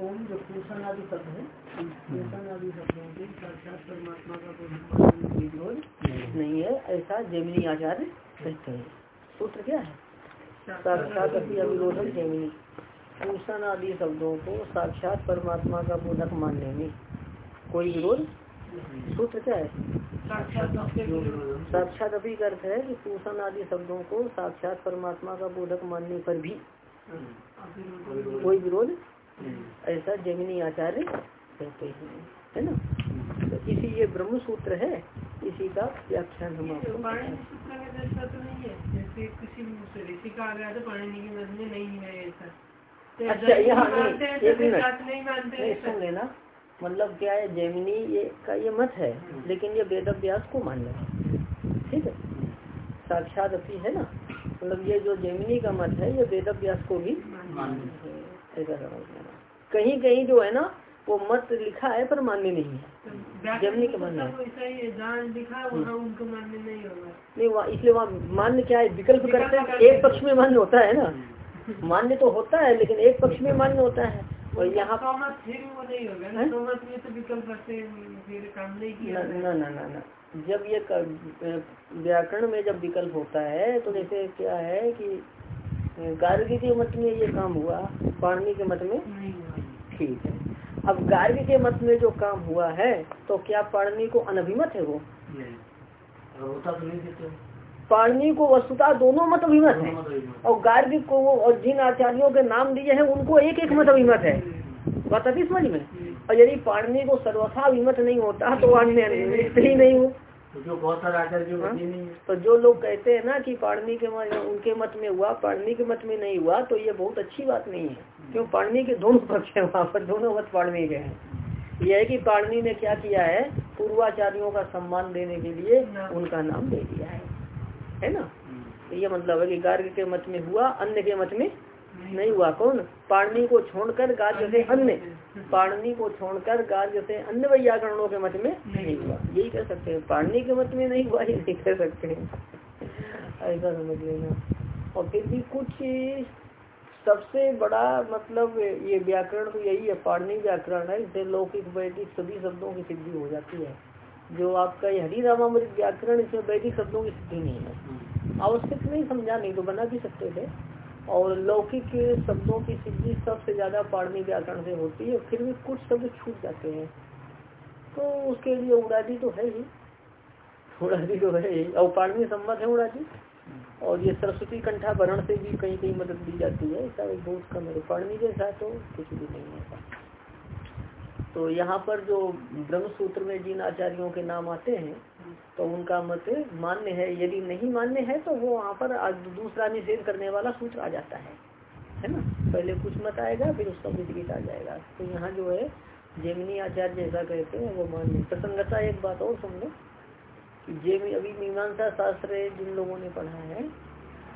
कौन जो पूषण आदि शब्द है? पूषण आदि शब्दों के साक्षात परमात्मा का कोई विरोध नहीं है ऐसा जैमिनी आचार्य कहते हैं। सूत्र क्या है? साक्षात अविरोधक जैमिनी। पूषण आदि शब्दों को साक्षात परमात्मा का बोधक मानने में कोई विरोध सूत्र क्या है? साक्षात अभी अर्थ है कि पूषण आदि शब्दों को साक्षात परमात्मा का बोधक मानने पर भी कोई विरोध ऐसा जमीनी आचार्य कहते हैं है ना? तो इसी ये ब्रह्म सूत्र है इसी का व्याख्यान हम आपको अच्छा यहाँ सुन लेना। मतलब क्या है जैमिनी ये का ये मत है लेकिन ये वेद अभ्यास को मान लेना। ठीक है? साक्षात अपनी है ना? मतलब ये जो जैमिनी का मत है ये वेद अभ्यास को भी ऐसा समझ लेना कहीं कहीं जो है ना वो मत लिखा है पर मान्य नहीं है। जमनी का मान्य नहीं। इसलिए वहाँ मान्य क्या है? विकल्प करते हैं। एक पक्ष में मान्य होता है ना? मान्य तो होता है लेकिन एक पक्ष में मान्य होता है। और यहाँ न। न न जब ये व्याकरण में जब विकल्प होता है तो जैसे क्या है कि गार्गी के मत में ये काम हुआ पाणनी के मत में? ठीक है। अब गार्गी के मत में जो काम हुआ है तो क्या पाणनी को अनभिमत है वो? पाणनी को वस्तुता दोनों मत अभिमत है। और गार्गी को वो और जिन आचार्यों के नाम दिए हैं उनको एक एक मत अभिमत है। बात अभी समझ में? और यदि पाणनी को सर्वथा अभिमत नहीं होता तो अन्य ही नहीं हो। तो जो बहुत सारे आचार्य हाँ? तो जो लोग कहते हैं ना कि पाणनी के मत उनके मत में हुआ पाणनी के मत में नहीं हुआ तो ये बहुत अच्छी बात नहीं है। क्यों? पाणनी के दोनों पक्ष है वहाँ पर दोनों मत पाणनी के हैं। यह है कि पाणनी ने क्या किया है? पूर्वाचार्यों का सम्मान देने के लिए उनका नाम दे दिया है। है ना? तो ये मतलब है कि गार्ग के मत में हुआ अन्य के मत में नहीं हुआ कौन? पाणनी को छोड़कर गार्ग जैसे अन्य। पाणनी को छोड़कर गार्ग जैसे अन्य व्याकरणों के मत में नहीं हुआ। यही कह सकते हैं। पाणनी के मत में नहीं हुआ ये नहीं कह सकते हैं। ऐसा समझ लेना। और फिर भी कुछ सबसे बड़ा मतलब ये व्याकरण तो यही है पाणनी व्याकरण है इसे लौकिक वैदिक सभी शब्दों की सिद्धि हो जाती है। जो आपका ये हरी रामामृत व्याकरण इसमें वैदिक शब्दों की सिद्धि नहीं है। आवश्यक नहीं समझा नहीं तो बना भी सकते थे। और लौकिक शब्दों की सिद्धि सबसे ज़्यादा पाणनी व्याकरण से होती है, फिर भी कुछ शब्द छूट जाते हैं। तो उसके लिए उड़ादी तो है ही। उड़ादी तो है ही। और पाणनी सम्मत है उड़ादी और ये सरस्वती कंठा भरण से भी कहीं कहीं मदद दी जाती है। ऐसा एक बहुत कम है। पाणनी जैसा तो कुछ भी नहीं है। तो यहाँ पर जो ब्रह्म सूत्र में जिन आचार्यों के नाम आते हैं तो उनका मत मान्य है। यदि नहीं मान्य है तो वो वहाँ पर दूसरा निषेध करने वाला सूत्र आ जाता है। है ना? पहले कुछ मत आएगा फिर उसका विपरीत आ जाएगा। तो यहाँ जो है जेमिनी आचार्य जैसा कहते हैं वो मान्य प्रसंगता एक बात और सुन लो कि जेमी अभी मीमांसा शास्त्र जिन लोगों ने पढ़ा है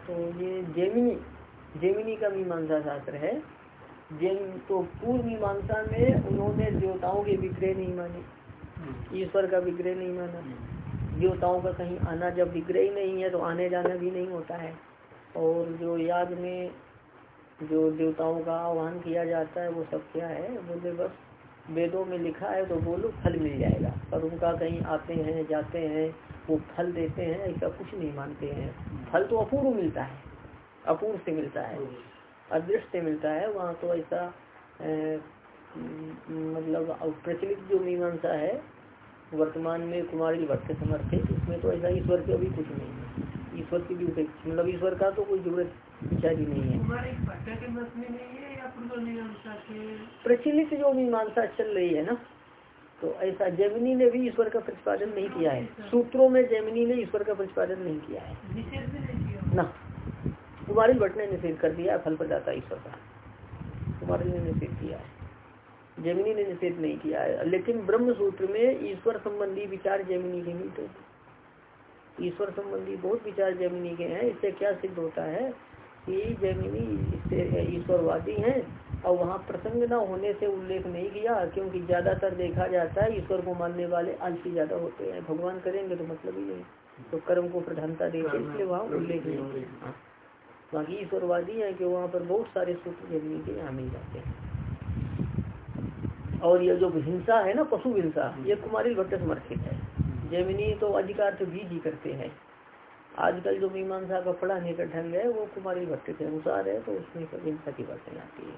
तो ये जेमिनी जेमिनी का मीमांसा शास्त्र है। जेम तो पूर्व मीमांसा में उन्होंने देवताओं के विग्रह नहीं माने ईश्वर का विग्रह नहीं माना। देवताओं का कहीं आना जब विग्रह ही नहीं है तो आने जाना भी नहीं होता है। और जो याद में जो देवताओं का आह्वान किया जाता है, वो सब क्या है? बोले बस वेदों में लिखा है तो बोलो फल मिल जाएगा। पर उनका कहीं आते हैं, जाते हैं, वो फल देते हैं, ऐसा कुछ नहीं मानते हैं। फल तो अपूर्व मिलता है, अपूर्व से मिलता है अदृश्य से मिलता है। वहाँ तो ऐसा मतलब प्रचलित जो मीमांसा है वर्तमान में कुमारी भट्ट समर्थित उसमें तो ऐसा ईश्वर के अभी कुछ नहीं है। ईश्वर की भी मतलब ईश्वर का तो कोई ज़रूरत विचार ही नहीं है। प्रचलित जो मीमांसा चल रही है ना तो ऐसा जैमिनी ने भी ईश्वर का प्रतिपादन नहीं किया है। सूत्रों में जैमिनी ने ईश्वर का प्रतिपादन नहीं किया है। ना। कुमारी भट्ट ने निषेध कर दिया फल प्रदाता ईश्वर का। कुमारी ने निषेध किया है। जैमिनी ने निषेध नहीं किया है। लेकिन ब्रह्म सूत्र में ईश्वर संबंधी विचार जैमिनी के मिलते हैं ईश्वर संबंधी बहुत विचार जैमिनी के हैं। इससे क्या सिद्ध होता है कि जैमिनी ईश्वरवादी हैं और वहाँ प्रसंग न होने से उल्लेख नहीं किया क्योंकि ज़्यादातर देखा जाता है ईश्वर को मानने वाले आलसी ज़्यादा होते हैं। भगवान करेंगे तो मतलब ही नहीं तो कर्म को प्रधानता देते इसलिए वहाँ उल्लेख नहीं किया। बाकी ईश्वरवादी है कि वहाँ पर बहुत सारे सूत्र जमीनी के यहाँ मिल जाते हैं। और ये जो हिंसा है ना पशु हिंसा ये कुमारी भट्ट समर्थित है। जैमिनी तो अधिकार से भी जी करते हैं। आजकल जो मीमांसा का पढ़ाने का ढंग है वो कुमारी भट्ट के अनुसार है तो उसमें हिंसा की बातें आती है।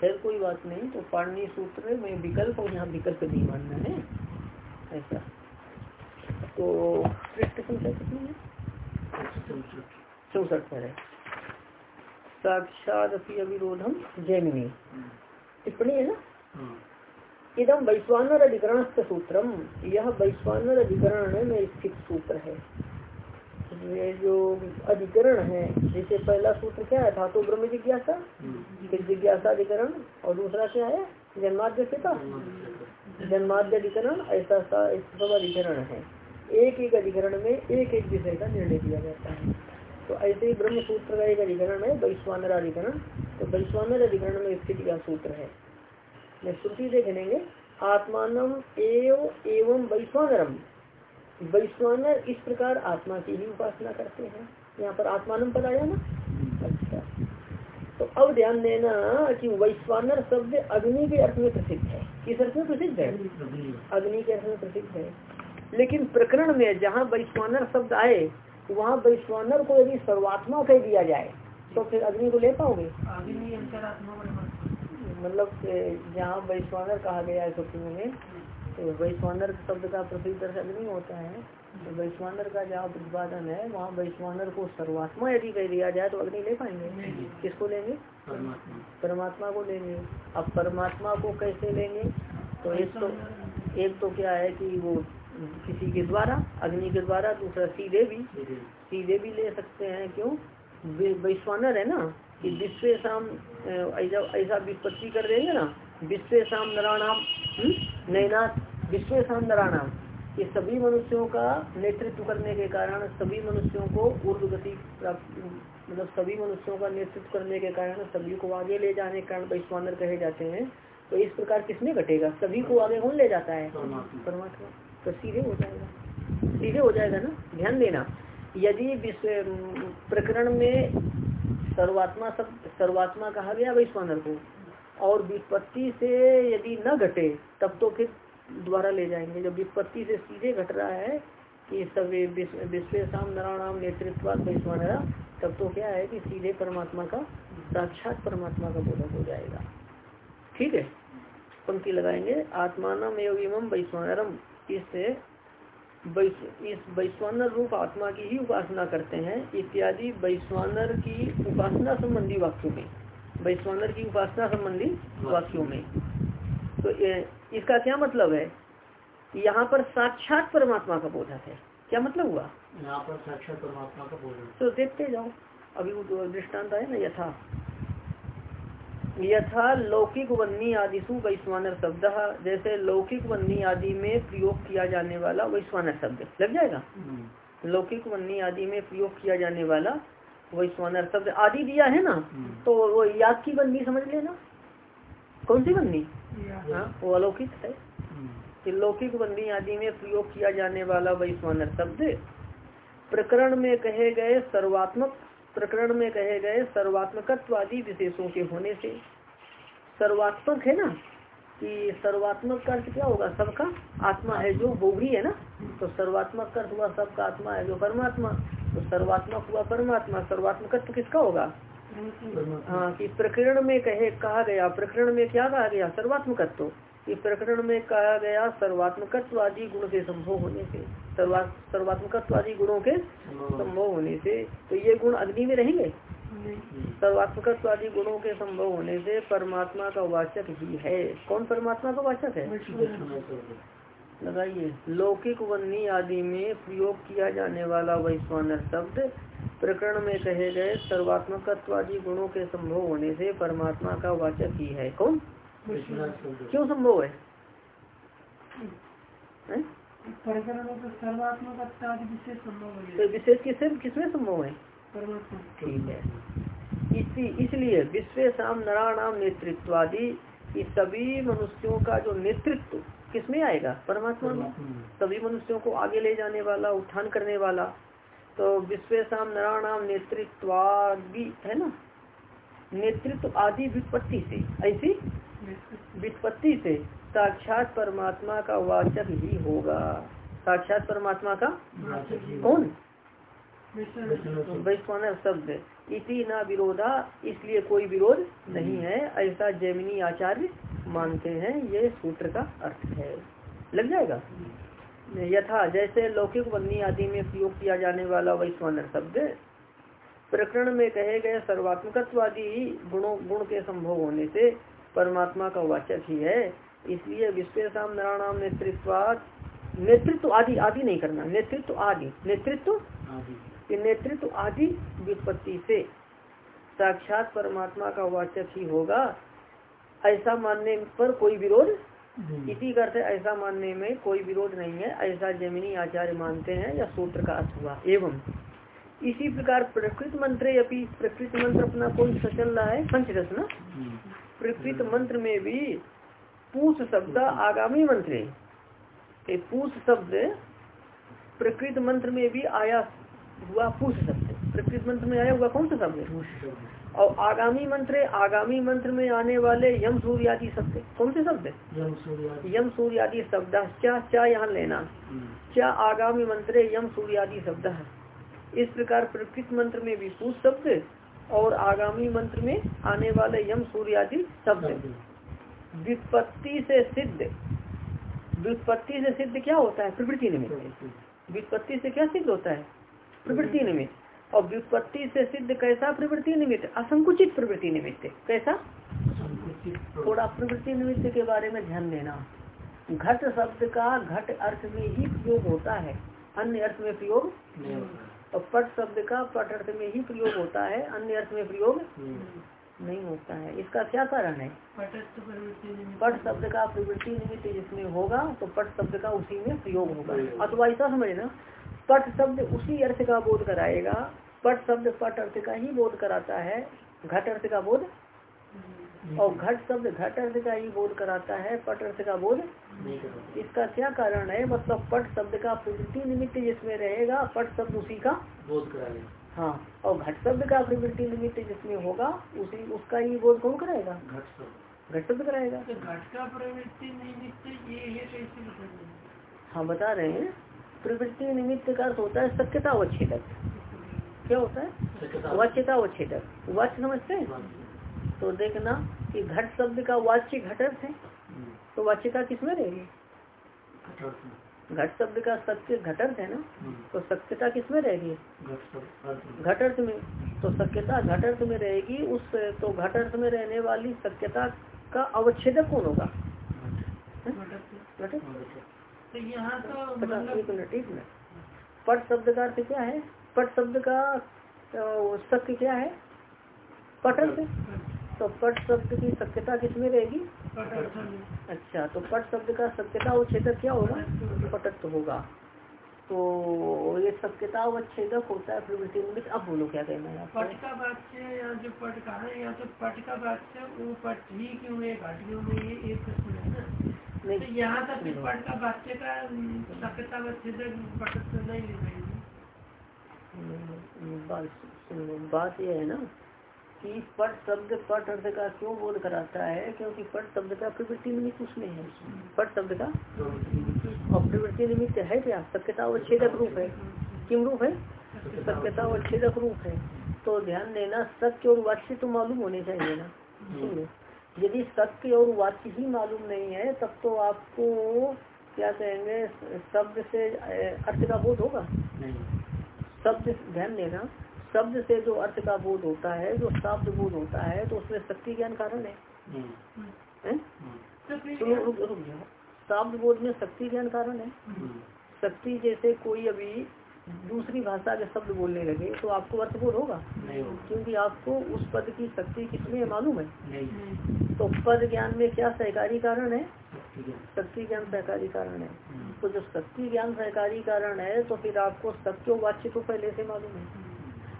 खैर कोई बात नहीं तो पाणनी सूत्र में विकल्प और यहाँ विकल्प नहीं मानना है। ऐसा। तो पृष्ठ संख्या कितनी है? चौसठ पर है। साक्षात अविरोधम जैमिनी। टिप्पणी है ना? हाँ। इदम वैश्वानर अधिकरण सूत्रम यह वैश्वानर अधिकरण में स्थित सूत्र है। ये जो अधिकरण है जैसे पहला सूत्र क्या है? धातु ब्रह्म जिज्ञासा? फिर जिज्ञासा अधिकरण और दूसरा क्या है? जन्माद्य पिता जन्माद्य अधिकरण ऐसा सब अधिकरण है। एक एक अधिकरण में एक एक विषय का निर्णय किया जाता है। तो ऐसे ही ब्रह्म सूत्र का एक अधिकरण है वैश्वानर अधिकरण तो वैश्वानर अधिकरण में स्थिति का सूत्र है। श्रुति देख लेंगे आत्मान एव, एवं वैश्वानरम। वैश्वानर इस प्रकार आत्मा की ही उपासना करते हैं। यहाँ पर आत्मान पद आया ना? अच्छा। तो अब ध्यान देना कि वैश्वानर शब्द अग्नि के अर्थ में प्रसिद्ध है। किस अर्थ में प्रसिद्ध है? अग्नि के अर्थ में प्रसिद्ध है। लेकिन प्रकरण में जहाँ वैश्वानर शब्द आए, वहाँ वैश्वानर को यदि सर्वात्मा कह दिया जाए तो फिर अग्नि को ले पाओगे? मतलब जहाँ वैश्वानर कहा गया है सुप्रीम में तो वैश्वानर शब्द का प्रसिद्ध नहीं होता है। तो वैश्वानर का जहाँ प्रतिपादन है वहाँ वैश्वानर को सर्वात्मा यदि कह दिया जाए तो अग्नि ले पाएँगे। किसको लेंगे? परमात्मा। को लेंगे। अब परमात्मा को कैसे लेंगे? तो एक तो एक तो क्या है कि वो किसी के द्वारा अग्नि के द्वारा दूसरा सीधे भी सीधे। भी ले सकते हैं। क्यों? वैश्वानर है ना। कि विश्व शाम ऐसा विपत्ति कर देंगे ना विश्व शाम नराणाम हम्म? नैनाथ विश्व शाम नराणाम ये सभी मनुष्यों का नेतृत्व करने के कारण सभी मनुष्यों को ऊर्ध गति प्राप्त मतलब सभी मनुष्यों का नेतृत्व करने के कारण सभी को आगे ले जाने के कारण वैश्वानर कहे जाते हैं। तो इस प्रकार किसने घटेगा? सभी को आगे कौन ले जाता है? परमात्मा। तो सीधे हो जाएगा। सीधे हो जाएगा ना? ध्यान देना। यदि प्रकरण में सर्वात्मा सब, सर्वात्मा कहा गया वैश्वानर को और विपत्ति से यदि न घटे, तब तो फिर द्वारा ले जाएँगे। जब विपत्ति से सीधे घट रहा है कि सभी विश्वेशम, नारायणाम नेतृत्व वैश्वानरा, तब तो क्या है कि सीधे परमात्मा का, साक्षात परमात्मा का बोधक हो जाएगा। ठीक है? पंक्ति लगाएँगे। आत्मान एवं वैश्वानरम। इससे इस वैश्वानर रूप आत्मा की ही उपासना करते हैं इत्यादि वैश्वानर की उपासना संबंधी वाक्यों में। वैश्वानर की उपासना संबंधी वाक्यों में। तो इसका क्या मतलब है? यहाँ पर साक्षात परमात्मा का बोधक है। क्या मतलब हुआ? यहाँ पर साक्षात परमात्मा का बोधक तो देखते जाओ। अभी वो दृष्टांत है ना यथा। यथा लौकिक वन्नी आदिशु वैश्वानर शब्द जैसे लौकिक वन्नी आदि में प्रयोग किया जाने वाला वैश्वानर शब्द। लग जाएगा? हम्म। लौकिक वन्नी आदि में प्रयोग किया जाने वाला वैश्वानर शब्द। आदि दिया है ना हम्म। तो वो याद की बंदी समझ लेना। कौन सी बंदी हाँ वो अलौकिक है। हम्म। लौकिक बंदी आदि में प्रयोग किया जाने वाला वैश्वानर शब्द प्रकरण में कहे गए सर्वात्मक प्रकरण में कहे गए सर्वात्मकत्व आदि विशेषों के होने से सर्वात्मक है ना? कि सर्वात्मक का अर्थ क्या होगा? सबका आत्मा है जो बोगरी है ना? तो सर्वात्मक का अर्थ हुआ सबका आत्मा है जो परमात्मा। तो सर्वात्मक हुआ परमात्मा। सर्वात्मकत्व किसका होगा? हाँ कि प्रकरण में कहे कहा गया। प्रकरण में क्या कहा गया? सर्वात्मकत्व। कि प्रकरण में कहा गया सर्वात्मकत्व आदि गुण के संभव होने से। सर्वात्मकत्व आदि गुणों के संभव होने से। तो ये गुण अग्नि में रहेंगे? सर्वात्मकत्व आदि गुणों के संभव होने से परमात्मा का वाचक ही है। कौन परमात्मा का वाचक है? लगाइए। लौकिक वन्नी आदि में प्रयोग किया जाने वाला वैश्वानर शब्द प्रकरण में कहे गए सर्वात्मकत्वादी गुणों के संभव होने से परमात्मा का वाचक ही है। कौन? क्यों संभव है, तो विशेष किसमें संभव है? ठीक है। इसी इसलिए विश्व शाम नाम नेतृत्वादि इस सभी मनुष्यों का जो नेतृत्व किसमें आएगा? परमात्मा में। सभी मनुष्यों को आगे ले जाने वाला उत्थान करने वाला। तो विश्वेशम नारायणाम नेतृत्वादि है ना? नेतृत्व आदि विपत्ति से ऐसी? वित्पत्ति से साक्षात परमात्मा का वाचक ही होगा। साक्षात परमात्मा का कौन? वैश्वानर शब्द इति ना विरोधा इसलिए कोई विरोध नहीं है ऐसा जैमिनी आचार्य मानते हैं ये सूत्र का अर्थ है। लग जाएगा? यथा जैसे लौकिक वन्नी आदि में प्रयोग किया जाने वाला वैश्वानर शब्द प्रकरण में कहे गए सर्वात्मकत्वादी गुणों गुण के संभव होने से परमात्मा का वाचक ही है। इसलिए विश्वेशम नारायणाम नेतृत्वाद नेतृत्व आदि आदि नहीं करना। नेतृत्व आदि। नेतृत्व नेतृत्व आदि विपत्ति से। साक्षात परमात्मा का वाचक ही होगा। ऐसा मानने पर कोई विरोध इसी करते ऐसा मानने में कोई विरोध नहीं है। ऐसा जमीनी आचार्य मानते हैं या सूत्र का अर्थ हुआ। एवं इसी प्रकार प्रकृत मंत्र अभी प्रकृत मंत्र अपना कौन सा चल रहा है? पंचदश ना? प्रकृत मंत्र में भी पूछ शब्द आगामी मंत्र पूछ शब्द प्रकृत मंत्र में भी आया हुआ पूछ शब्द प्रकृत मंत्र में आया हुआ कौन सा शब्द और आगामी मंत्र आगामी मंत्र में आने वाले यम सूर्य आदि शब्द कौन से शब्द यम सूर्य आदि शब्द क्या क्या यहाँ लेना? क्या आगामी मंत्र यम सूर्य आदि शब्द है? इस प्रकार प्रकृत मंत्र में भी पूछ शब्द और आगामी मंत्र में आने वाले यम सूर्य आदि शब्द विपत्ति से सिद्ध। विपत्ति से सिद्ध क्या होता है? प्रवृत्ति निमित्त विपत्ति से क्या सिद्ध होता है? प्रवृत्ति निमित्त। और व्युत्पत्ति से सिद्ध कैसा प्रवृत्ति निमित्त? असंकुचित प्रवृत्ति निमित्त। कैसा? थोड़ा प्रवृत्ति निमित्त के बारे में ध्यान देना। घट शब्द का घट अर्थ में ही प्रयोग होता है। अन्य अर्थ में प्रयोग और पट शब्द का पट अर्थ में ही प्रयोग होता है। अन्य अर्थ में प्रयोग नहीं होता। है। इसका क्या कारण है? पट शब्द का प्रवृत्ति निमित्त जिसमें होगा तो पट शब्द का उसी में प्रयोग होगा। अथवा ऐसा समझना पट शब्द उसी अर्थ का बोध कराएगा। पट शब्द पट अर्थ का ही बोध कराता है। घट अर्थ का बोध? और घट शब्द घट अर्थ का ही बोध कराता है। पट अर्थ का बोध? इसका क्या कारण है? मतलब पट शब्द का प्रवृत्ति निमित्त जिसमें रहेगा पट शब्द उसी का बोध कराएगा हाँ और घट शब्द का प्रवृत्ति निमित्त जिसमें होगा उसी उसका ही बोध कौन कराएगा? घट शब्द। कराएगा। तो घट का प्रवृत्ति निमित्त ये ये हाँ बता रहे हैं। प्रवृत्ति निमित्त का अर्थ होता है सत्यता अवच्छेदक। क्या होता है? वाच्यता अवच्छेदक। वाच्य समझते हैं? तो देखना कि घट शब्द का वाच्य घटक है। तो वाच्यता किसमें रहेगी? घट शब्द का सत्य घटर्थ है ना? तो सत्यता किसमें रहेगी? घटर्थ में। तो सत्यता घटर्थ में रहेगी उस तो घटर्थ में रहने वाली सत्यता का अवच्छेदक कौन होगा? तो यहाँ तो मतलब एक मिनट एक मिनट। पट शब्द का अर्थ क्या है? पट शब्द का सत्य क्या है? पटक तो पट शब्द की सत्यता किसमें रहेगी? अच्छा तो पट शब्द का सत्यता उच्छेदक क्या होगा? पटक होगा। तो ये सत्यता उच्छेदक होता है प्रवृत्ति निमित्त अब बोलो क्या कहना है पट का वाच्य या जो पट का है या तो पट का वाच्य वो पट ही क्यों है घाट क्यों में ये एक प्रश्न है ना। तो यहाँ तक पट का वाक्य का सत्यता नहीं बात यह है ना कि पट शब्द पट अर्थ का क्यों बोध कराता है? क्योंकि पट शब्द का प्रवृत्ति निमित्त उसमें है। पट शब्द का और प्रवृत्ति निमित्त है क्या? सत्यता और छेदक रूप है। किम रूप है? सत्यता और छेदक रूप है। तो ध्यान देना सत्य और वाच्य तो मालूम होने चाहिए ना। सुनो। यदि सत्य और वाक्य ही मालूम नहीं है तब तो आपको क्या कहेंगे शब्द से अर्थ का बोध होगा? शब्द ध्यान देना शब्द से जो अर्थ का बोध होता है जो शब्द बोध होता है तो उसमें शक्ति ज्ञान कारण है। हम्म। रुक जाओ। शब्द बोध में शक्ति ज्ञान कारण है। शक्ति जैसे कोई अभी दूसरी भाषा के शब्द बोलने लगे तो आपको अर्थबोध होगा? क्योंकि आपको उस पद की शक्ति किसमें मालूम है? नहीं। तो पद ज्ञान में क्या सहकारी कारण है? शक्ति ज्ञान। सहकारी कारण है। हम्म। तो जब शक्ति ज्ञान सहकारी कारण है तो फिर आपको सत्यो वाच्य तो पहले से मालूम है।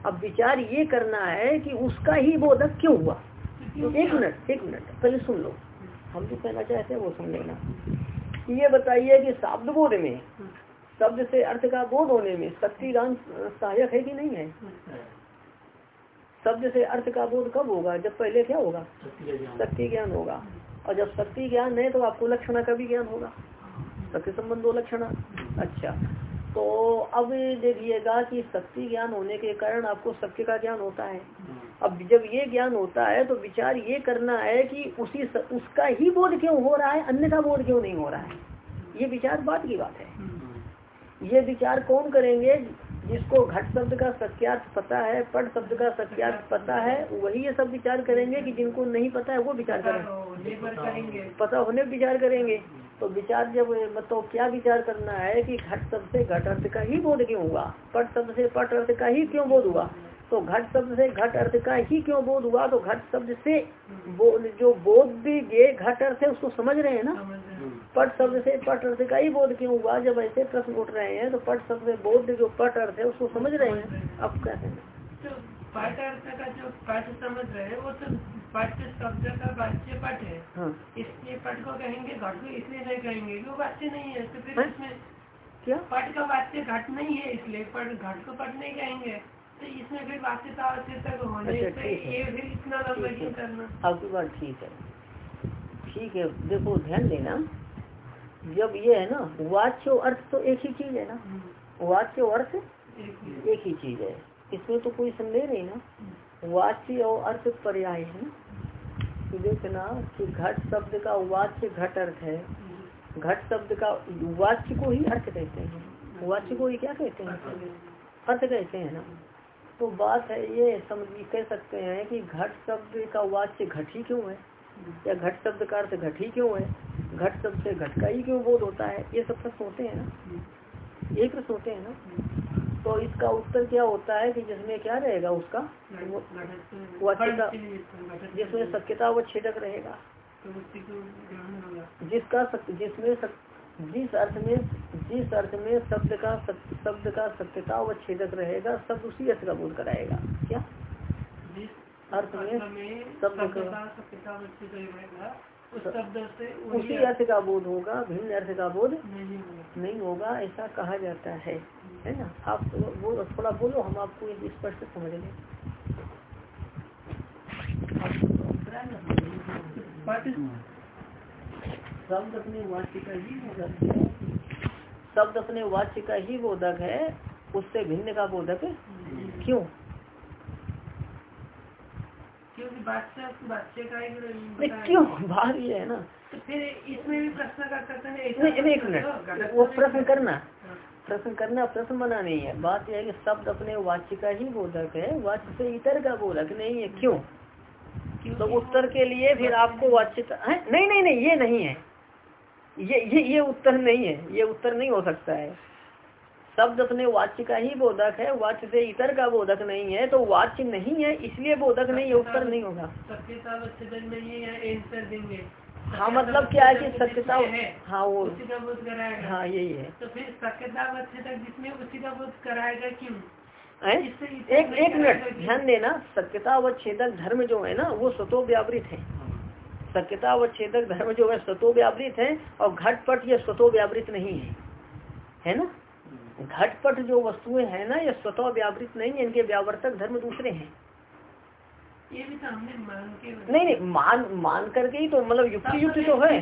अब विचार ये करना है कि उसका ही बोधक क्यों हुआ? एक मिनट एक मिनट पहले सुन लो। हम जो कहना चाहते हैं वो सुन लेना। ये बताइए कि शब्द बोध में शब्द से अर्थ का बोध होने में शक्ति ज्ञान सहायक है कि नहीं है? शब्द से अर्थ का बोध कब होगा? जब पहले क्या होगा? शक्ति ज्ञान होगा। और जब शक्ति ज्ञान है तो आपको लक्षणा का भी ज्ञान होगा। शक्ति संबंधो लक्षणा। अच्छा। तो अब देखिएगा कि शक्ति ज्ञान होने के कारण आपको सत्य का ज्ञान होता है। अब जब ये ज्ञान होता है तो विचार ये करना है कि उसी स, उसका ही बोध क्यों हो रहा है? अन्य का बोध क्यों नहीं हो रहा है? ये विचार बात की बात है। ये विचार कौन करेंगे? जिसको घट शब्द का सत्यार्थ पता है पट शब्द का सत्यार्थ पता है वही ये सब विचार करेंगे कि जिनको नहीं पता है वो विचार करेंगे। पता होने विचार करेंगे। तो विचार जब मतलब क्या विचार करना है कि घट शब्द से घट अर्थ का ही बोध क्यों हुआ? पट शब्द से पट अर्थ का ही क्यों बोध हुआ? तो घट शब्द से घट अर्थ का ही क्यों बोध हुआ? तो घट शब्द से जो बोध भी गे घट अर्थ है उसको समझ रहे हैं ना? पट शब्द से पट अर्थ का ही बोध क्यों हुआ? जब ऐसे प्रश्न उठ रहे हैं तो पट शब्द से बोध जो पट अर्थ है उसको समझ रहे हैं? अब क्या कहना पट अर्थ का जो पट समझ रहे हैं वो तो पट शब्द का वाच्य पट है। हाँ। इसलिए पट को कहेंगे घट को इसलिए नहीं कहेंगे वो वाच्य नहीं है। तो फिर हाँ? इसमें क्या? पट का वाच्य घट नहीं है इसलिए पट घट को पट नहीं कहेंगे। तो इसमें फिर वाच्यता अच्छा, आपकी बात ठीक है। ठीक है देखो ध्यान देना। जब ये है ना वाच्य अर्थ तो एक ही चीज़ है ना। हम्म। वाच्य अर्थ एक ही चीज़ है। इसमें तो कोई संदेह नहीं ना। हम्म। वाच्य और अर्थ पर्याय है देखना कि घट शब्द का वाच्य घट अर्थ है। घट शब्द का वाच्य को ही अर्थ कहते हैं। वाच्य को ही क्या कहते हैं? अर्थ। कहते हैं ना। तो बात है ये समझ कह सकते हैं कि घट शब्द का वाच्य घट ही क्यों है? या घट शब्द का अर्थ घट ही क्यों है? घट शब्द से घट का ही क्यों बोध होता है? ये सब प्रश्न होते हैं ना। ये प्रश्न होते हैं ना। तो इसका उत्तर क्या होता है कि जिसमें क्या रहेगा उसका? जिसमें सत्यता व छेदक रहेगा। जिसका जिसमें जिस अर्थ में जिस अर्थ में शब्द का शब्द का सत्यता व छेदक रहेगा शब्द उसी अर्थ का बोध कराएगा। क्या? जिस अर्थ में शब्द का उसी अर्थ का बोध होगा भिन्न अर्थ का बोध नहीं होगा। ऐसा कहा जाता है। है ना? आप बोलो थोड़ा बोलो हम आपको ये स्पष्ट समझ लें। शब्द अपने वाच्य का ही बोधक है। शब्द अपने वाच्य का ही बोधक है उससे भिन्न का बोधक क्यों? क्यों? बात ये है ना। तो फिर इसमें भी प्रश्न कर सकते हैं एक मिनट। वो प्रश्न करना। प्रश्न करना प्रश्न बना नहीं है। बात यह है कि शब्द अपने वाच्य का ही बोधक है वाच्य से इतर का बोधक नहीं है। क्यों? तो उत्तर के लिए फिर आपको वाच्य है? नहीं नहीं नहीं ये नहीं है। ये ये ये उत्तर नहीं है। ये उत्तर नहीं हो सकता है। शब्द अपने वाच्य का ही बोधक है वाच्य से इतर का बोधक नहीं है तो वाच्य नहीं है इसलिए बोधक नहीं है उत्तर नहीं होगा। हाँ मतलब क्या है कि सत्यता हाँ वो उसी का बोध कराएगा। हाँ यही है। तो फिर सत्यता तक जिसमें उसी का बोध कराएगा क्यों? एक एक मिनट ध्यान देना सत्यता व छेदक धर्म जो है ना वो स्वतो व्यावृत है। सत्यता व छेदक धर्म जो है स्वतो व्यावृत है और घटपट ये स्वतो व्यावृत नहीं है। है ना? घटपट जो वस्तुएँ है ना ये स्वतः व्यावृत नहीं है इनके व्यावर्तक धर्म दूसरे हैं। ये भी तो हमने मान के नहीं नहीं मान मान करके ही तो मतलब युक्ति युक्त तो है।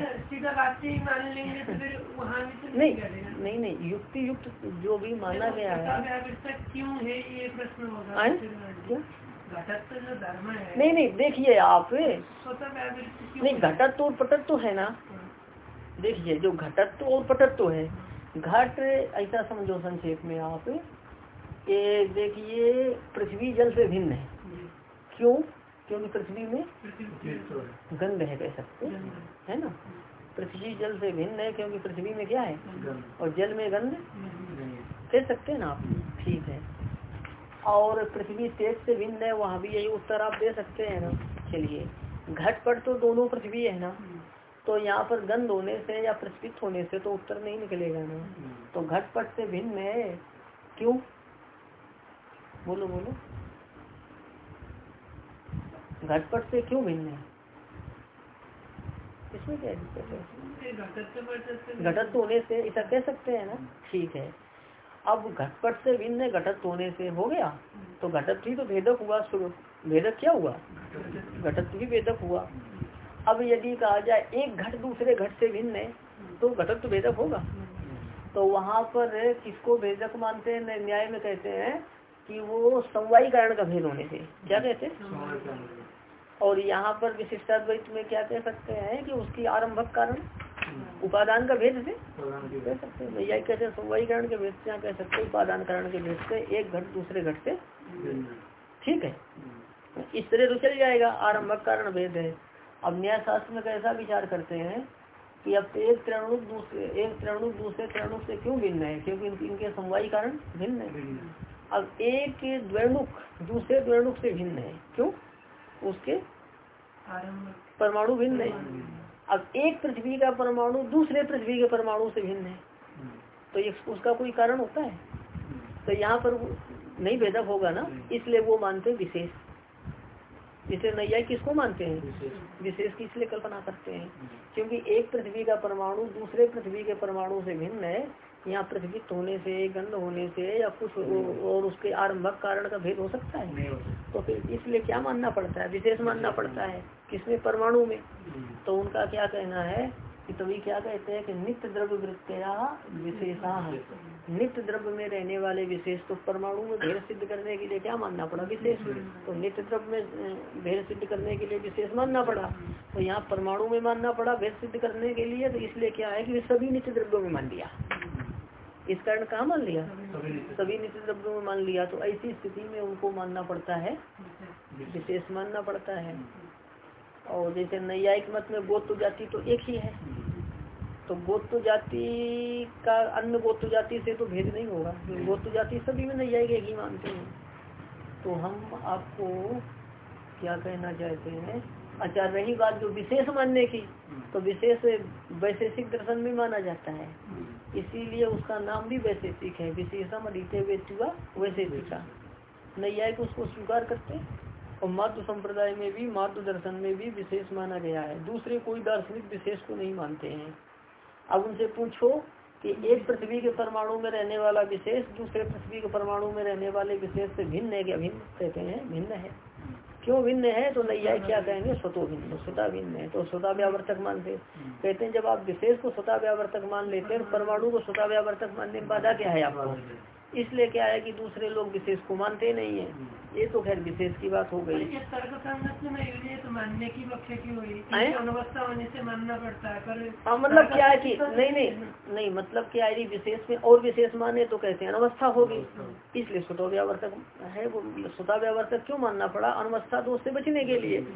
मान लेंगे तो फिर वहाँ भी तो नहीं नहीं नहीं युक्ति युक्त जो भी माना गया है। क्यों है ये प्रश्न होगा। घटत है। नहीं नहीं देखिए आप। नहीं घटत और पटत तो है ना। हाँ। देखिए जो घटत्व और पटत तो है। घट ऐसा समझो संक्षेप में आप ये देखिए पृथ्वी जल से भिन्न है। क्यों? क्योंकि पृथ्वी में गंध है कह सकते है ना? पृथ्वी जल से भिन्न है क्योंकि पृथ्वी में क्या है? और जल में गंध? कह सकते हैं ना आप? ठीक है। और पृथ्वी तेज से भिन्न है वहाँ भी यही उत्तर आप दे सकते हैं ना। चलिए घट पर तो दोनों पृथ्वी है ना? तो यहाँ पर गंध होने से या प्रस्फित होने से तो उत्तर नहीं निकलेगा ना। तो घटपट से भिन्न है। क्यों? बोलो बोलो। घटपट से क्यों भिन्न है? इसमें क्या दिक्कत है? घटत होने से ऐसा कह सकते हैं ना? ठीक है। अब घटपट से भिन्न घटत होने से हो गया। तो घटत ही तो भेदक हुआ भेदक क्या हुआ? घटत भी भेदक हुआ। अब यदि कहा जाए एक घट दूसरे घट से भिन्न है तो घटक तो भेदक होगा। तो वहाँ पर किसको भेदक मानते हैं न्याय में कहते हैं कि वो समवाई कारण का भेद होने से। क्या कहते हैं? और यहाँ पर विशिष्टाद्वैत में क्या कह सकते हैं कि उसकी आरंभक कारण उपादान का भेद से? कह सकते हैं। यही कहते हैं समवाई कारण के भेद से कह सकते हैं उपादान कारण के भेद से एक घट दूसरे घट से ठीक है। इस तरह तो चल जाएगा आरंभक कारण भेद है। अब न्याय शास्त्र में कैसा विचार करते हैं कि अब एक त्रणुक दूसरे एक त्रणुक दूसरे त्रणुक से क्यों भिन्न है? क्योंकि इनके समवाई कारण भिन्न है। अब एक द्वेणुक दूसरे द्वेणुक से भिन्न है। क्यों? उसके परमाणु भिन्न है। अब एक पृथ्वी का परमाणु दूसरे पृथ्वी के परमाणु से भिन्न है। तो ये उसका कोई कारण होता है? तो यहाँ पर नहीं भेदक होगा ना? इसलिए वो मानते विशेष। जिसे नैया किसको मानते हैं? विशेष। की इसलिए कल्पना करते हैं? क्योंकि एक पृथ्वी का परमाणु दूसरे पृथ्वी के परमाणु से भिन्न है। यहाँ पृथ्वी होने से गंध होने से या कुछ और उसके आरंभक कारण का भेद हो सकता है? तो फिर इसलिए क्या मानना पड़ता है? विशेष मानना पड़ता है। किसमें? परमाणु में। तो उनका क्या कहना है? कि तभी क्या कहते हैं कि नित्य द्रव्य वृत्तिया विशेषा नित्य द्रव्य में रहने वाले विशेष तो परमाणु में भेद सिद्ध करने के लिए क्या मानना पड़ा? विशेष। तो नित्य द्रव्य में भेद सिद्ध करने के लिए विशेष मानना पड़ा। तो यहाँ परमाणु में मानना पड़ा भेद सिद्ध करने के लिए तो इसलिए क्या है कि सभी नित्य द्रव्यों में मान लिया। इस कारण कहा मान लिया? सभी नित्य द्रव्यों में मान लिया। तो ऐसी स्थिति में उनको मानना पड़ता है। विशेष मानना पड़ता है। और जैसे नैयायिक मत में गोत्र जाति तो एक ही है। तो गोत्र जाति का अन्य गोत्र जाति से तो भेद नहीं होगा। गोत्र जाति सभी में नैयायिक एक ही मानते हैं। तो हम आपको क्या कहना चाहते हैं? अच्छा रही बात जो विशेष मानने की तो विशेष वैशेषिक दर्शन में माना जाता है। इसीलिए उसका नाम भी वैशेषिक है। विशेषम वेचुआ वैशेषिका। नैयायिक उसको स्वीकार करते और माध्य संप्रदाय में भी माध्य दर्शन में भी विशेष माना गया है। दूसरे कोई दार्शनिक विशेष को नहीं मानते हैं। अब उनसे पूछो कि एक पृथ्वी के परमाणु में रहने वाला विशेष, दूसरे पृथ्वी के परमाणु में रहने वाले विशेष से भिन्न है क्या भिन्न कहते हैं? भिन्न है। क्यों भिन्न है? तो नैया क्या कहेंगे? स्वतो भिन्न। स्वता भिन्न है तो स्वता व्यावर्तक मानते कहते हैं, जब आप विशेष को स्वता व्यावर्तक मान लेते हैं परमाणु को स्वता व्यावर्तक मानने में बाधा क्या है आपको? इसलिए क्या है कि दूसरे लोग विशेष को मानते नहीं है। ये तो खैर विशेष की बात हो गई। तो मानने की की अनवस्था होने से मानना पड़ता है हाँ मतलब क्या है कि नहीं नहीं नहीं मतलब क्या है विशेष में और विशेष माने तो कहते हैं अनवस्था होगी। इसलिए स्वतः व्यावर्तक है वो स्वतः व्यावर्तक क्यों मानना पड़ा अनवस्था दोष से बचने के लिए?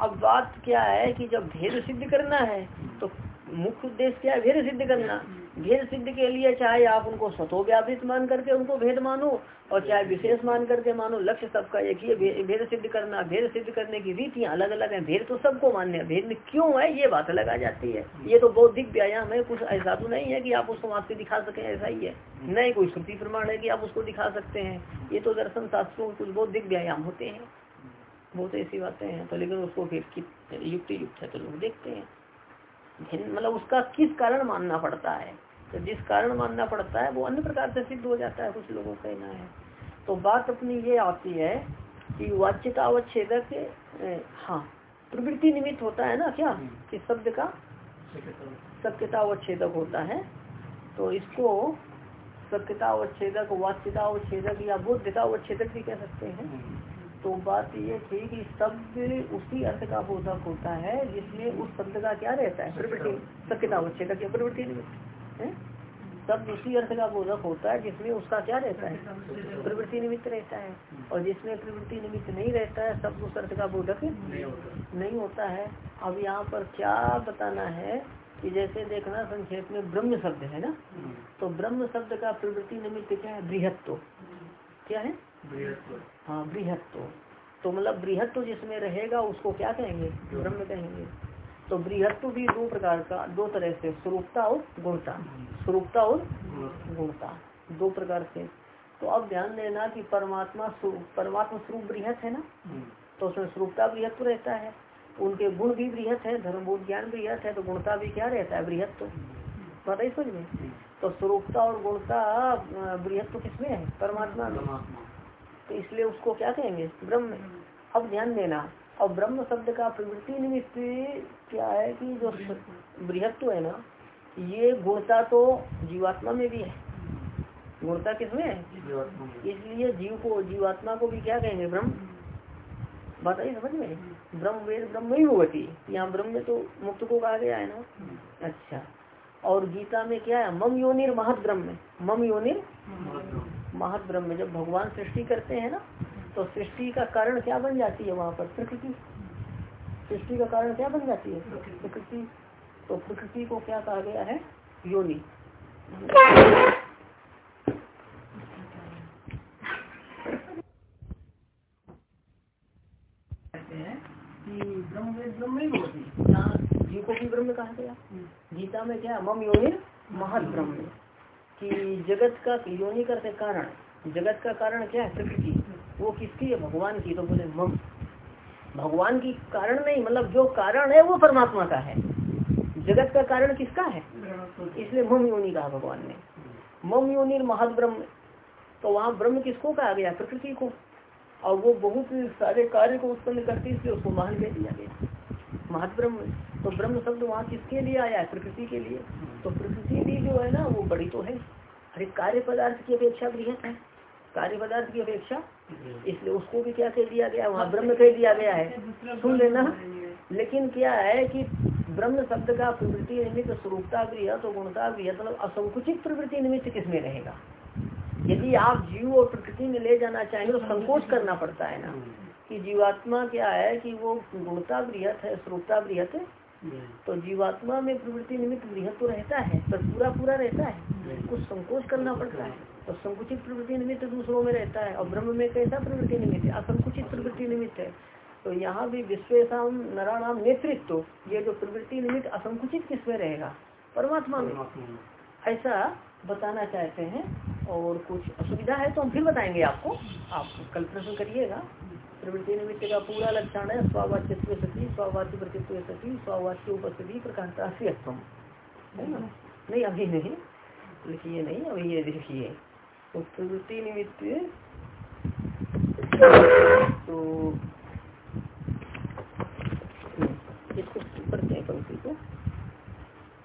अब बात क्या है कि जब भेद सिद्ध करना है तो मुख्य उद्देश्य क्या है? भेद सिद्ध करना। भेद सिद्ध के लिए चाहे आप उनको स्वतो व्यापित मान करके उनको भेद मानो और चाहे विशेष मान करके मानो, लक्ष्य सबका एक ही भेद सिद्ध करना। भेद सिद्ध करने की रीतियाँ अलग अलग है। भेद तो सबको मान्य है। भेद क्यों है? ये बात अलग आ जाती है। ये तो बौद्धिक व्यायाम है। कुछ ऐसा तो नहीं है कि आप उसको माप दिखा सके, ऐसा ही है। नहीं, कोई श्रुति प्रमाण है कि आप उसको दिखा सकते हैं। ये तो दर्शन शास्त्रों में कुछ बौद्धिक व्यायाम होते हैं। बहुत ऐसी बातें हैं। तो लेकिन उसको फिर युक्ति युक्त है तो लोग देखते हैं। मतलब उसका किस कारण मानना पड़ता है? तो जिस कारण मानना पड़ता है वो अन्य प्रकार से सिद्ध हो जाता है कुछ लोगों का कहना है। तो बात अपनी ये आती है कि वाच्यता अवच्छेदक हाँ प्रवृत्ति निमित्त होता है ना क्या? हम्म। कि शब्द का? सत्यता अवच्छेदक होता है। तो इसको सत्यता अवच्छेदक वाच्यता अवच्छेदक या बुद्धता अवच्छेदक भी कह सकते हैं। हम्म। बात ये थी कि शब्द उसी अर्थ का बोधक होता है जिसमें उस शब्द का क्या रहता है? प्रवृत्ति। सत्यता अवच्छेदक या प्रवृत्ति शब्द उसी अर्थ का बोधक होता है जिसमें उसका क्या रहता है? प्रवृत्ति निमित्त रहता है। और जिसमें प्रवृत्ति निमित्त नहीं रहता है शब्द उस अर्थ का बोधक नहीं होता। है। अब यहाँ पर क्या बताना है कि जैसे देखना संक्षेप में ब्रह्म शब्द है ना? तो ब्रह्म शब्द का प्रवृत्ति निमित्त क्या है? बृहत्व। क्या है? हाँ बृहत्व। तो मतलब बृहत्व जिसमें रहेगा, उसको क्या कहेंगे? ब्रह्म कहेंगे। तो बृहत्व भी दो प्रकार का, दो तरह से, स्वरूपता और गुणता। स्वरूपता और गुणता, दो प्रकार से। तो अब ध्यान देना कि परमात्मा परमात्मा स्वरूप बृहत है ना? तो उसमें स्वरूपता बृहत्व रहता है, उनके गुण भी बृहत है धर्मबोध ज्ञान बृहत है तो गुणता भी क्या रहता है? बृहत्व। बताइए समझ में। तो स्वरूपता और गुणता बृहत्व किसमें है? परमात्मा में। तो इसलिए उसको क्या कहेंगे? ब्रह्म। अब ध्यान देना। और ब्रह्म शब्द का प्रवृत्ति निमित्त क्या है कि जो बृहत्व है ना ये गुणता तो जीवात्मा में भी है। गुणता किसमें? है इसलिए जीव को जीवात्मा को भी क्या कहेंगे? ब्रह्म। बताइए समझ में? ब्रह्म वेद ब्रह्म ही होती यहाँ ब्रह्म में तो मुक्त को कहा गया है ना? अच्छा। और गीता में क्या है? मम योनिर महत ब्रह्म मम योनिर महत ब्रह्म जब भगवान सृष्टि करते हैं ना तो सृष्टि का कारण क्या बन जाती है वहाँ पर? प्रकृति। सृष्टि का कारण क्या बन जाती है? प्रकृति। तो प्रकृति को क्या कहा गया है? योनि। ही जीव को भी ब्रह्म कहा गया। गीता में क्या मम योनि महत ब्रह्म कि जगत का योनि करते कारण, जगत का कारण क्या है? प्रकृति। वो किसकी है? भगवान की। तो बोले, मम। भगवान की कारण नहीं मतलब जो कारण है, वो परमात्मा का है। जगत का कारण किसका है? इसलिए मम योनि कहा भगवान ने। मम योनि महद ब्रह्म तो वहाँ ब्रह्म किसको कहा गया? प्रकृति को। और वो बहुत सारे कार्य को उत्पन्न करती इसलिए उसको महान कह दिया गया। महत ब्रह्म तो ब्रह्म शब्द वहाँ किसके लिए आया है? प्रकृति के लिए। तो प्रकृति भी जो है ना, वो बड़ी तो है। अरे, कार्य पदार्थ की अपेक्षा बृहत है। कार्य पदार्थ की अपेक्षा, इसलिए उसको भी क्या कह दिया गया, वहाँ ब्रह्म कह दिया गया है। सुन लेना। लेकिन क्या है कि ब्रह्म शब्द का प्रवृत्ति निमित्त स्वरूपता गृह तो गुणता गृह मतलब असंकुचित प्रवृत्ति निमित्त किसमें रहेगा? यदि आप जीव और प्रकृति में ले जाना चाहेंगे तो संकोच करना पड़ता है ना। कि जीवात्मा क्या है कि वो गुणता बृहत है स्वरूपता बृहत तो जीवात्मा में प्रवृत्ति निमित्त बृहत तो रहता है पर पूरा पूरा रहता है। कुछ संकोच करना पड़ता है। तो संकुचित प्रवृत्ति निमित्त दूसरों में रहता है और ब्रह्म में कैसा प्रवृत्ति निमित्त है? असंकुचित प्रवृत्ति निमित्त है। तो यहाँ भी विश्वेशम नराणाम नेतृत्व ये जो प्रवृत्ति निमित्त असंकुचित किसमें रहेगा? परमात्मा में। ऐसा बताना चाहते हैं और कुछ असुविधा है तो हम फिर बताएँगे आपको। आप कल प्रश्न करिएगा। प्रवृत्ति निमित्त का पूरा लक्षण है स्वावाच्य सती स्वावाच्य प्रतित्व सती, स्वावाच्य उपस्थिति प्रकाशता से है ना? नहीं, अभी नहीं। लिखिए नहीं, अभी ये देखिए। तो प्रवृत्ति निमित्त तो इसको पढ़ते हैं पंक्ति को।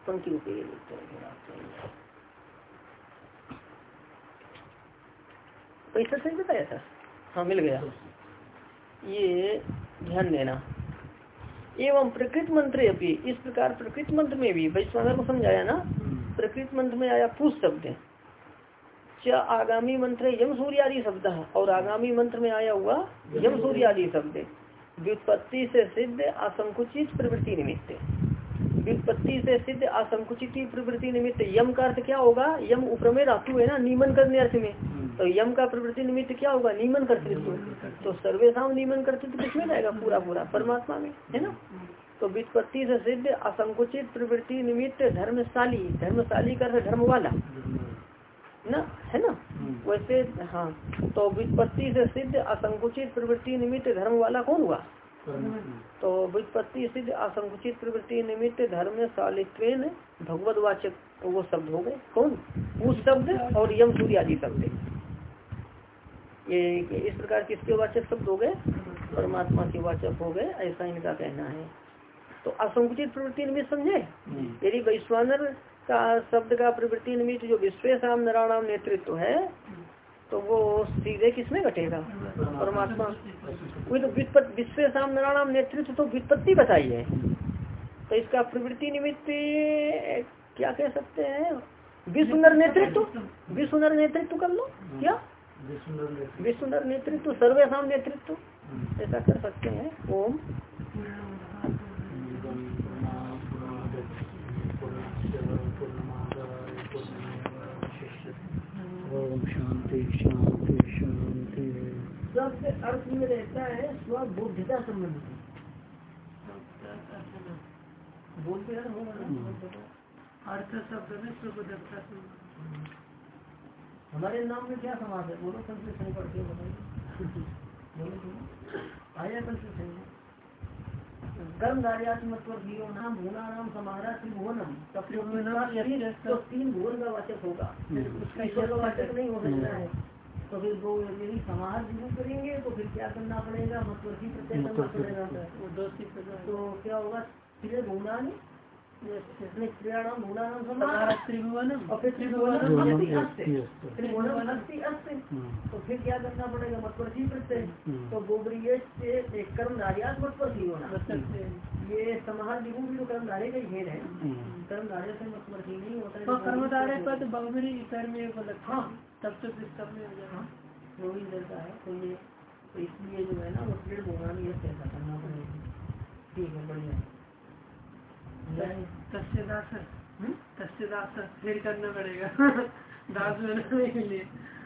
पंक्ति रुपये लिखते हैं पैसा सही बताया था? हाँ मिल गया। ये ध्यान देना। एवं प्रकृत मंत्र अभी इस प्रकार प्रकृत मंत्र में भी वैश्वानर को समझाया ना? प्रकृत मंत्र में आया पुष शब्द च आगामी मंत्र यम सूर्यादि शब्द और आगामी मंत्र में आया हुआ यम सूर्यादि शब्द व्युत्पत्ति से सिद्ध असंकुचित प्रवृत्ति निमित्त व्युत्पत्ति से सिद्ध असंकुचित प्रवृत्ति निमित्त यम का अर्थ क्या होगा? यम उपरमे धातु है ना? नियमन करने अर्थ में। तो यम का प्रवृत्ति निमित्त क्या होगा? नियमन कर्तृत्व तो सर्वेशा नियमन कर्तृत्व किसमें रहेगा पूरा पूरा, परमात्मा में, है ना? तो वित्पत्ति से सिद्ध असंकुचित प्रवृत्ति निमित्त धर्मशाली धर्मशाली कर धर्म वाला ना? है ना? वैसे हाँ तो वित्पत्ति से सिद्ध असंकुचित प्रवृत्ति निमित्त धर्म वाला कौन हुआ? तो वित्पत्ति सिद्ध असंकुचित प्रवृत्ति निमित्त धर्म शालित्व भगवत वाचक वो शब्द हो गए। कौन? उस शब्द और यम सूर्य आदि शब्द। ये इस प्रकार किसके वाचक शब्द हो गए परमात्मा के वाचक हो गए ऐसा इनका कहना है। तो असंकुचित प्रवृत्ति निमित्त समझे? हम्म। यदि वैश्वानर का शब्द का प्रवृत्ति निमित्त जो विश्वेशम नारायण नेतृत्व है तो वो सीधे किसमें घटेगा? परमात्मा। वही तो विश्वेशम नारायण नेतृत्व तो वित्पत्ति बताई है तो इसका प्रवृत्ति निमित्त क्या कह सकते हैं? विश्वनर नेतृत्व। विश्वनर नेतृत्व कर लो। क्या? विश्वनर नेतृत्व। सर्वेशम नेतृत्व ऐसा कर सकते हैं। ओम। शांति शांति शांति। सबसे अर्थ में रहता है स्वबुद्धता संबंधी। बोलते हैं अर्थ शब्द में स्वबुद्धता हमारे नाम में क्या समाज है? बोलो कल से सही पढ़ के बताइए। बोलो आया कल से सही कर्म कार्यात्मत्व नाम भूना नाम समारा त्रिभुवनम तो तीन भुवन का वाचक होगा। उसका ईश्वर का वाचक नहीं हो सकता है। तो फिर वो यदि समाज शुरू करेंगे तो फिर क्या करना पड़ेगा? मतलब ही प्रत्यय करना पड़ेगा। तो क्या होगा? फिर भूना इसमें और फिर अस्ति तो फिर क्या करना पड़ेगा? मतलब प्रत्यय। तो गोबरीय से एक कर्मधारियात होना। मतलब ये समाज लिखू भी तो कर्मधारे का ही भेद है कर्मधारे से ही नहीं होता है तो कर्मधारे पर तो बहुबरी इतर में वो लगता हाँ। तब तो फिर सब में हो जाएगा ही। है। तो ये इसलिए जो है ना वो पेड़ भोगान ये ऐसा करना पड़ेगा। ठीक है बढ़िया। तस्य दास हम्म? तस्य दास फिर करना पड़ेगा। दास बनाने के लिए।